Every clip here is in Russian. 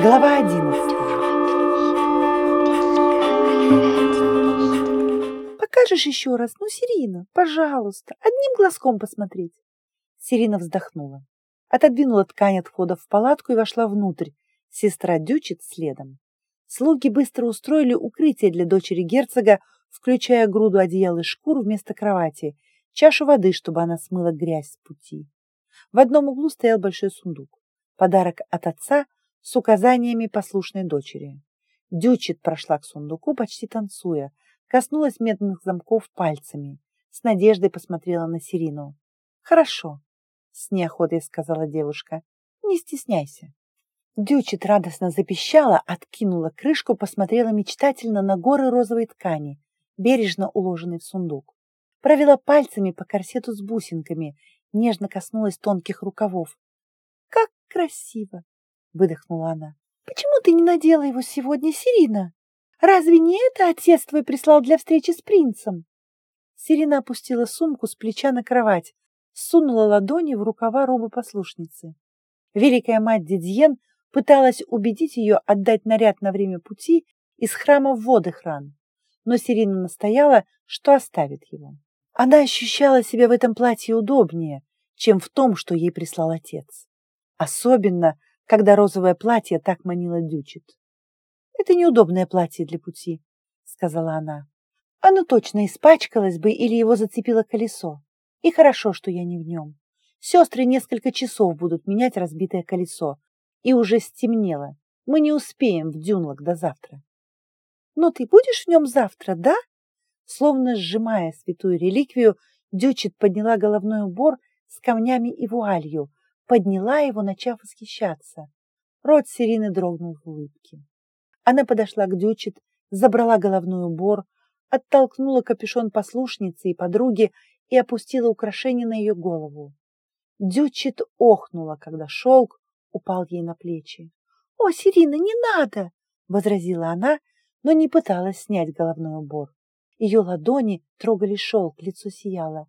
Глава одиннадцатая. Покажешь еще раз? Ну, Сирина, пожалуйста, одним глазком посмотреть. Сирина вздохнула, отодвинула ткань от входа в палатку и вошла внутрь. Сестра Дючит следом. Слуги быстро устроили укрытие для дочери герцога, включая груду одеял и шкур вместо кровати, чашу воды, чтобы она смыла грязь с пути. В одном углу стоял большой сундук. Подарок от отца с указаниями послушной дочери. Дючит прошла к сундуку, почти танцуя, коснулась медных замков пальцами, с надеждой посмотрела на Сирину. «Хорошо», — с неохотой сказала девушка, — «не стесняйся». Дючит радостно запищала, откинула крышку, посмотрела мечтательно на горы розовой ткани, бережно уложенной в сундук. Провела пальцами по корсету с бусинками, нежно коснулась тонких рукавов. «Как красиво!» — выдохнула она. «Почему ты не надела его сегодня, Сирина? Разве не это отец твой прислал для встречи с принцем?» Сирина опустила сумку с плеча на кровать, сунула ладони в рукава робы послушницы. Великая мать Дидьен пыталась убедить ее отдать наряд на время пути из храма в воды хран, но Сирина настояла, что оставит его. Она ощущала себя в этом платье удобнее, чем в том, что ей прислал отец. Особенно, когда розовое платье так манило Дючит. «Это неудобное платье для пути», — сказала она. «Оно точно испачкалось бы или его зацепило колесо. И хорошо, что я не в нем. Сестры несколько часов будут менять разбитое колесо, и уже стемнело. Мы не успеем в Дюнлок до завтра. Но ты будешь в нем завтра, да? Словно сжимая святую реликвию, Дючит подняла головной убор с камнями и вуалью, подняла его, начав восхищаться. Рот Сирины дрогнул в улыбке. Она подошла к Дючит, забрала головной убор, оттолкнула капюшон послушницы и подруги и опустила украшение на ее голову. Дючит охнула, когда шелк упал ей на плечи. «О, Сирина, не надо!» — возразила она, но не пыталась снять головной убор. Ее ладони трогали шелк, лицо сияло.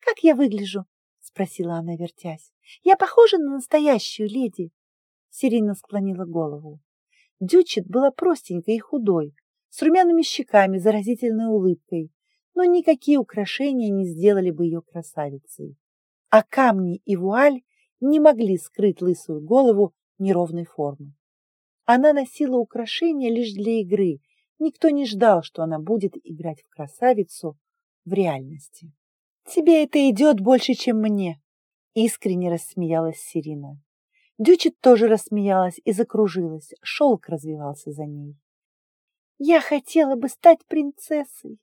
«Как я выгляжу?» — спросила она, вертясь. «Я похожа на настоящую леди?» Сирина склонила голову. Дючит была простенькой и худой, с румяными щеками, заразительной улыбкой, но никакие украшения не сделали бы ее красавицей. А камни и вуаль не могли скрыть лысую голову неровной формы. Она носила украшения лишь для игры. Никто не ждал, что она будет играть в красавицу в реальности. «Тебе это идет больше, чем мне!» Искренне рассмеялась Сирина. Дючит тоже рассмеялась и закружилась. Шелк развивался за ней. «Я хотела бы стать принцессой!»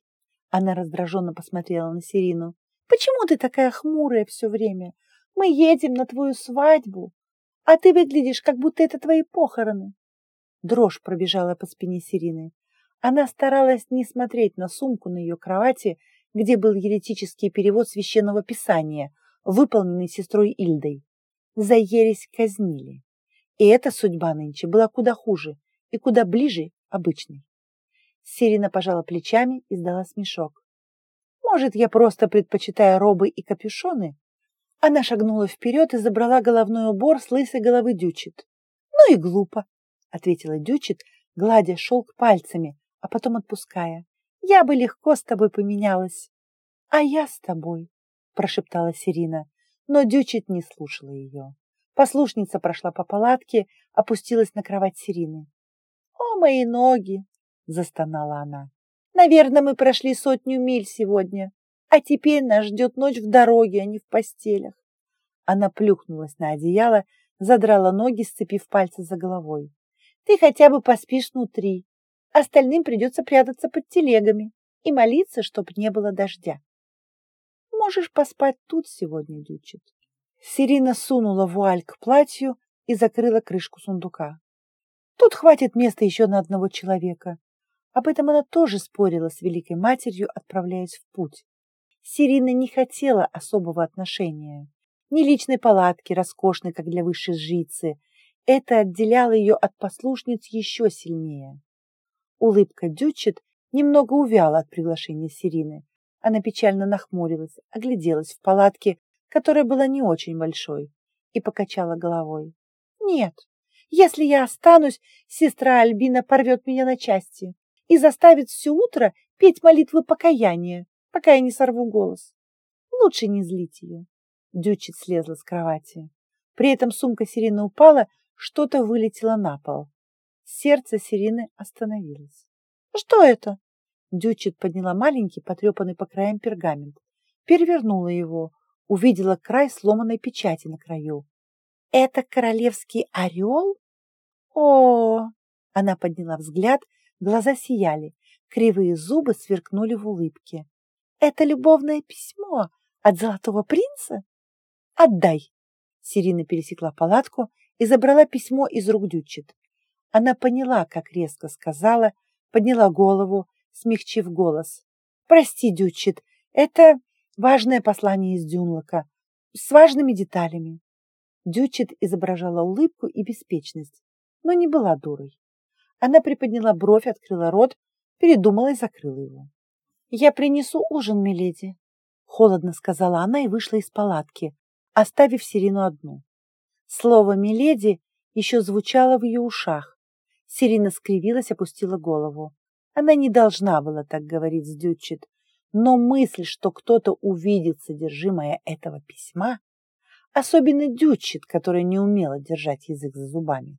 Она раздраженно посмотрела на Сирину. «Почему ты такая хмурая все время? Мы едем на твою свадьбу, а ты выглядишь, как будто это твои похороны. Дрожь пробежала по спине Сирины. Она старалась не смотреть на сумку на ее кровати, где был еретический перевод священного писания, выполненный сестрой Ильдой. За ересь казнили. И эта судьба нынче была куда хуже и куда ближе обычной. Сирина пожала плечами и сдала смешок. Может, я просто предпочитаю робы и капюшоны, она шагнула вперед и забрала головной убор с лысой головы Дючит. «Ну и глупо», — ответила Дючит, гладя шелк пальцами, а потом отпуская. «Я бы легко с тобой поменялась». «А я с тобой», — прошептала Сирина, но Дючит не слушала ее. Послушница прошла по палатке, опустилась на кровать Сирины. «О, мои ноги!» — застонала она. «Наверное, мы прошли сотню миль сегодня. А теперь нас ждет ночь в дороге, а не в постелях. Она плюхнулась на одеяло, задрала ноги, сцепив пальцы за головой. Ты хотя бы поспишь внутри. Остальным придется прятаться под телегами и молиться, чтоб не было дождя. Можешь поспать тут сегодня, Дючит. Сирина сунула вуаль к платью и закрыла крышку сундука. Тут хватит места еще на одного человека. Об этом она тоже спорила с Великой Матерью, отправляясь в путь. Сирина не хотела особого отношения, ни личной палатки, роскошной, как для высшей жрицы. Это отделяло ее от послушниц еще сильнее. Улыбка Дючет немного увяла от приглашения Сирины. Она печально нахмурилась, огляделась в палатке, которая была не очень большой, и покачала головой. Нет, если я останусь, сестра Альбина порвет меня на части и заставит все утро петь молитвы покаяния, пока я не сорву голос. Лучше не злить ее. Дючит слезла с кровати. При этом сумка Сирины упала, что-то вылетело на пол. Сердце Сирины остановилось. «Что это?» Дючит подняла маленький, потрепанный по краям пергамент, перевернула его, увидела край сломанной печати на краю. «Это королевский орел?» О, Она подняла взгляд, глаза сияли, кривые зубы сверкнули в улыбке. «Это любовное письмо от золотого принца?» «Отдай!» Сирина пересекла палатку и забрала письмо из рук Дючит. Она поняла, как резко сказала, подняла голову, смягчив голос. «Прости, Дючит, это важное послание из Дюнлока, с важными деталями». Дючит изображала улыбку и беспечность, но не была дурой. Она приподняла бровь, открыла рот, передумала и закрыла его. «Я принесу ужин, миледи», — холодно сказала она и вышла из палатки, оставив Сирину одну. Слово «миледи» еще звучало в ее ушах. Сирина скривилась, опустила голову. Она не должна была так говорить с Дютчет, но мысль, что кто-то увидит содержимое этого письма, особенно Дютчет, которая не умела держать язык за зубами.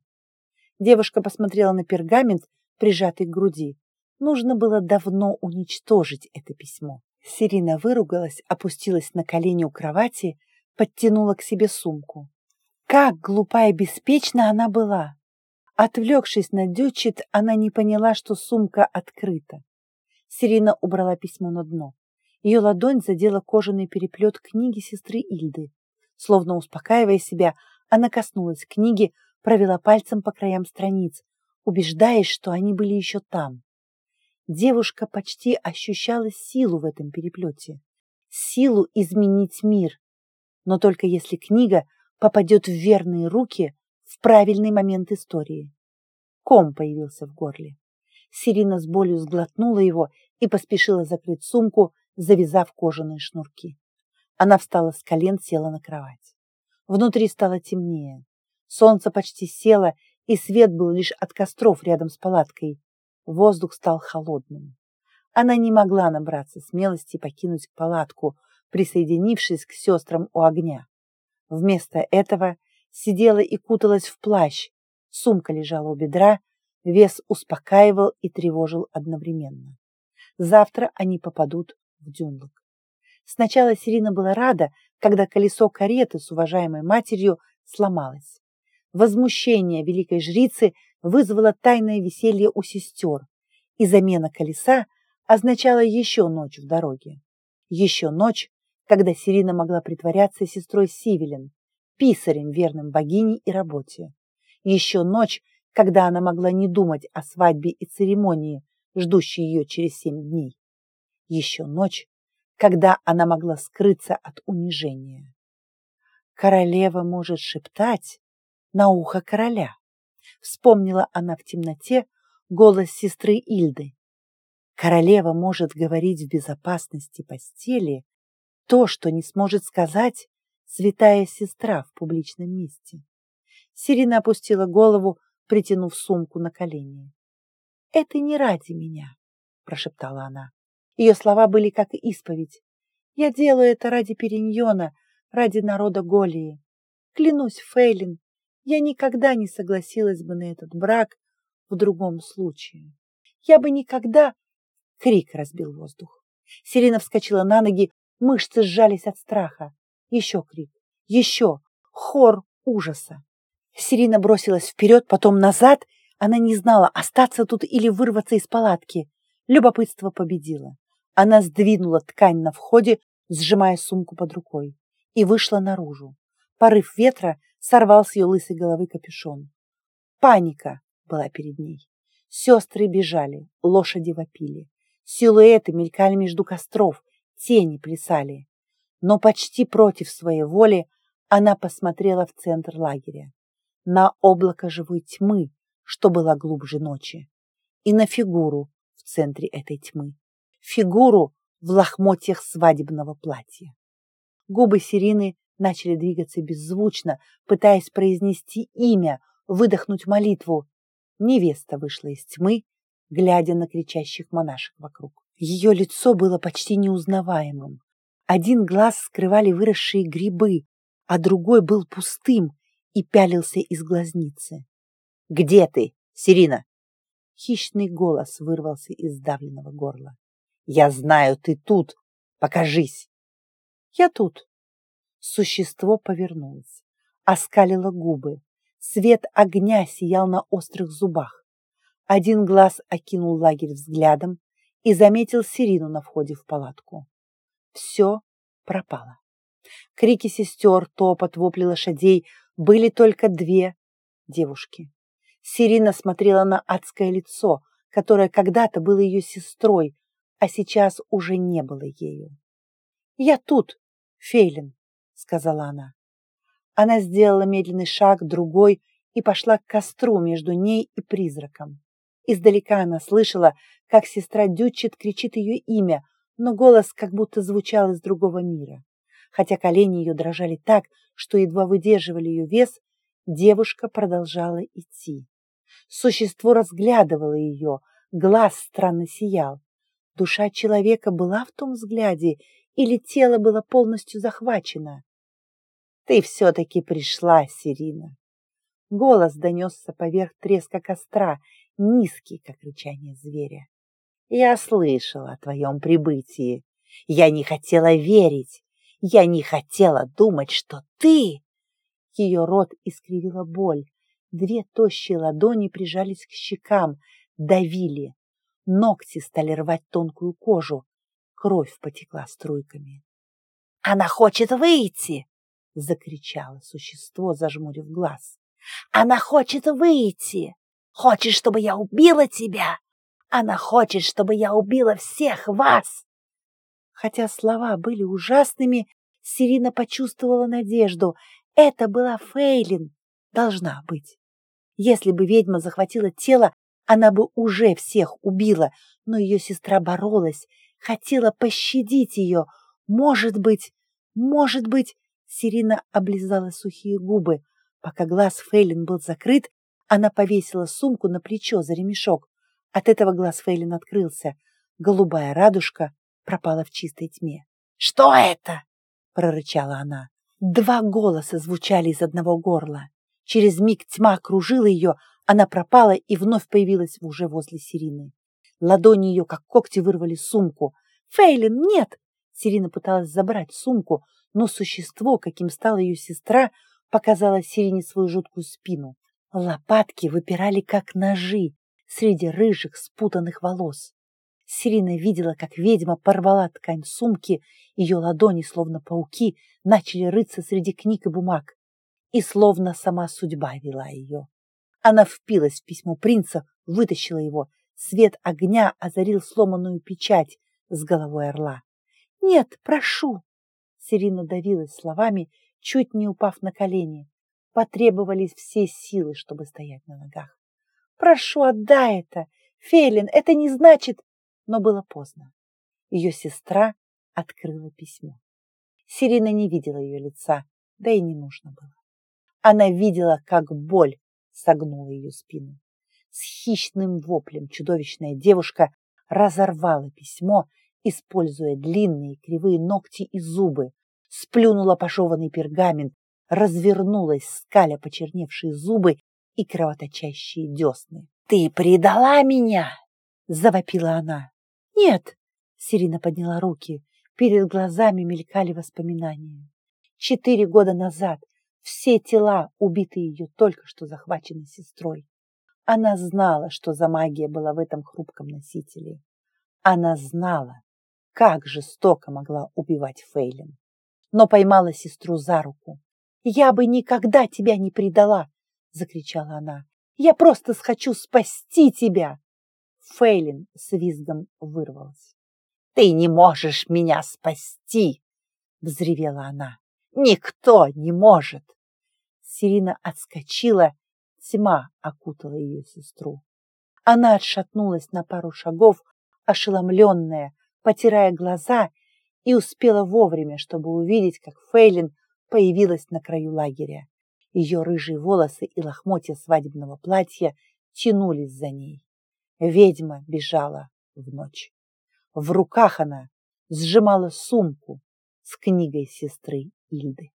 Девушка посмотрела на пергамент, прижатый к груди. Нужно было давно уничтожить это письмо. Сирина выругалась, опустилась на колени у кровати, подтянула к себе сумку. Как глупа и беспечна она была! Отвлекшись на дючит, она не поняла, что сумка открыта. Сирина убрала письмо на дно. Ее ладонь задела кожаный переплет книги сестры Ильды. Словно успокаивая себя, она коснулась книги, провела пальцем по краям страниц, убеждаясь, что они были еще там. Девушка почти ощущала силу в этом переплете, силу изменить мир, но только если книга попадет в верные руки в правильный момент истории. Ком появился в горле. Сирина с болью сглотнула его и поспешила закрыть сумку, завязав кожаные шнурки. Она встала с колен, села на кровать. Внутри стало темнее. Солнце почти село, и свет был лишь от костров рядом с палаткой. Воздух стал холодным. Она не могла набраться смелости покинуть палатку, присоединившись к сестрам у огня. Вместо этого сидела и куталась в плащ, сумка лежала у бедра, вес успокаивал и тревожил одновременно. Завтра они попадут в Дюнлок. Сначала Сирина была рада, когда колесо кареты с уважаемой матерью сломалось. Возмущение великой жрицы вызвало тайное веселье у сестер, и замена колеса означала еще ночь в дороге. Еще ночь, когда Сирина могла притворяться сестрой Сивелин, писарем, верным богине и работе. Еще ночь, когда она могла не думать о свадьбе и церемонии, ждущей ее через семь дней. Еще ночь, когда она могла скрыться от унижения. Королева может шептать на ухо короля. Вспомнила она в темноте голос сестры Ильды. Королева может говорить в безопасности постели то, что не сможет сказать святая сестра в публичном месте. Сирина опустила голову, притянув сумку на колени. «Это не ради меня», — прошептала она. Ее слова были как исповедь. «Я делаю это ради Периньона, ради народа Голии. Клянусь, Фейлин, я никогда не согласилась бы на этот брак в другом случае. Я бы никогда...» Крик разбил воздух. Сирина вскочила на ноги, мышцы сжались от страха. Еще крик. Еще. Хор ужаса. Сирина бросилась вперед, потом назад. Она не знала, остаться тут или вырваться из палатки. Любопытство победило. Она сдвинула ткань на входе, сжимая сумку под рукой, и вышла наружу. Порыв ветра сорвал с ее лысой головы капюшон. Паника была перед ней. Сестры бежали, лошади вопили. Силуэты мелькали между костров, тени плясали но почти против своей воли она посмотрела в центр лагеря, на облако живой тьмы, что было глубже ночи, и на фигуру в центре этой тьмы, фигуру в лохмотьях свадебного платья. Губы Сирины начали двигаться беззвучно, пытаясь произнести имя, выдохнуть молитву. Невеста вышла из тьмы, глядя на кричащих монашек вокруг. Ее лицо было почти неузнаваемым. Один глаз скрывали выросшие грибы, а другой был пустым и пялился из глазницы. «Где ты, Сирина?» Хищный голос вырвался из сдавленного горла. «Я знаю, ты тут! Покажись!» «Я тут!» Существо повернулось, оскалило губы. Свет огня сиял на острых зубах. Один глаз окинул лагерь взглядом и заметил Сирину на входе в палатку. Все пропало. Крики сестер, топот, вопли лошадей были только две девушки. Сирина смотрела на адское лицо, которое когда-то было ее сестрой, а сейчас уже не было ею. «Я тут, Фейлин», — сказала она. Она сделала медленный шаг, другой, и пошла к костру между ней и призраком. Издалека она слышала, как сестра Дючит кричит ее имя, но голос как будто звучал из другого мира. Хотя колени ее дрожали так, что едва выдерживали ее вес, девушка продолжала идти. Существо разглядывало ее, глаз странно сиял. Душа человека была в том взгляде, или тело было полностью захвачено? «Ты все-таки пришла, Сирина!» Голос донесся поверх треска костра, низкий, как рычание зверя. «Я слышала о твоем прибытии. Я не хотела верить. Я не хотела думать, что ты...» Ее рот искривила боль. Две тощие ладони прижались к щекам, давили. Ногти стали рвать тонкую кожу. Кровь потекла струйками. «Она хочет выйти!» — закричало существо, зажмурив глаз. «Она хочет выйти! Хочет, чтобы я убила тебя! Она хочет, чтобы я убила всех вас!» Хотя слова были ужасными, Сирина почувствовала надежду. Это была Фейлин. Должна быть. Если бы ведьма захватила тело, она бы уже всех убила, но ее сестра боролась, хотела пощадить ее. Может быть, может быть, Сирина облизала сухие губы. Пока глаз Фейлин был закрыт, она повесила сумку на плечо за ремешок. От этого глаз Фейлин открылся. Голубая радужка пропала в чистой тьме. «Что это?» — прорычала она. Два голоса звучали из одного горла. Через миг тьма окружила ее, она пропала и вновь появилась уже возле Сирины. Ладони ее, как когти, вырвали сумку. «Фейлин, нет!» Сирина пыталась забрать сумку, но существо, каким стала ее сестра, показало Сирине свою жуткую спину. Лопатки выпирали, как ножи, среди рыжих спутанных волос. Сирина видела, как ведьма порвала ткань сумки, ее ладони, словно пауки, начали рыться среди книг и бумаг. И словно сама судьба вела ее. Она впилась в письмо принца, вытащила его. Свет огня озарил сломанную печать с головой орла. «Нет, прошу!» Сирина давилась словами, чуть не упав на колени. Потребовались все силы, чтобы стоять на ногах. «Прошу, отдай это! Фейлин, это не значит...» Но было поздно. Ее сестра открыла письмо. Сирина не видела ее лица, да и не нужно было. Она видела, как боль согнула ее спину. С хищным воплем чудовищная девушка разорвала письмо, используя длинные кривые ногти и зубы, сплюнула пошованный пергамент, развернулась, скаля почерневшие зубы и кровоточащие десны. «Ты предала меня!» — завопила она. «Нет!» — Сирина подняла руки. Перед глазами мелькали воспоминания. Четыре года назад все тела, убитые ее только что захвачены сестрой. Она знала, что за магия была в этом хрупком носителе. Она знала, как жестоко могла убивать Фейлин. Но поймала сестру за руку. «Я бы никогда тебя не предала!» — закричала она. «Я просто хочу спасти тебя!» Фейлин с визгом вырвалась. «Ты не можешь меня спасти!» — взревела она. Никто не может. Сирина отскочила, тьма окутала ее сестру. Она отшатнулась на пару шагов, ошеломленная, потирая глаза, и успела вовремя, чтобы увидеть, как Фейлин появилась на краю лагеря. Ее рыжие волосы и лохмотья свадебного платья тянулись за ней. Ведьма бежала в ночь. В руках она сжимала сумку с книгой сестры Ильды.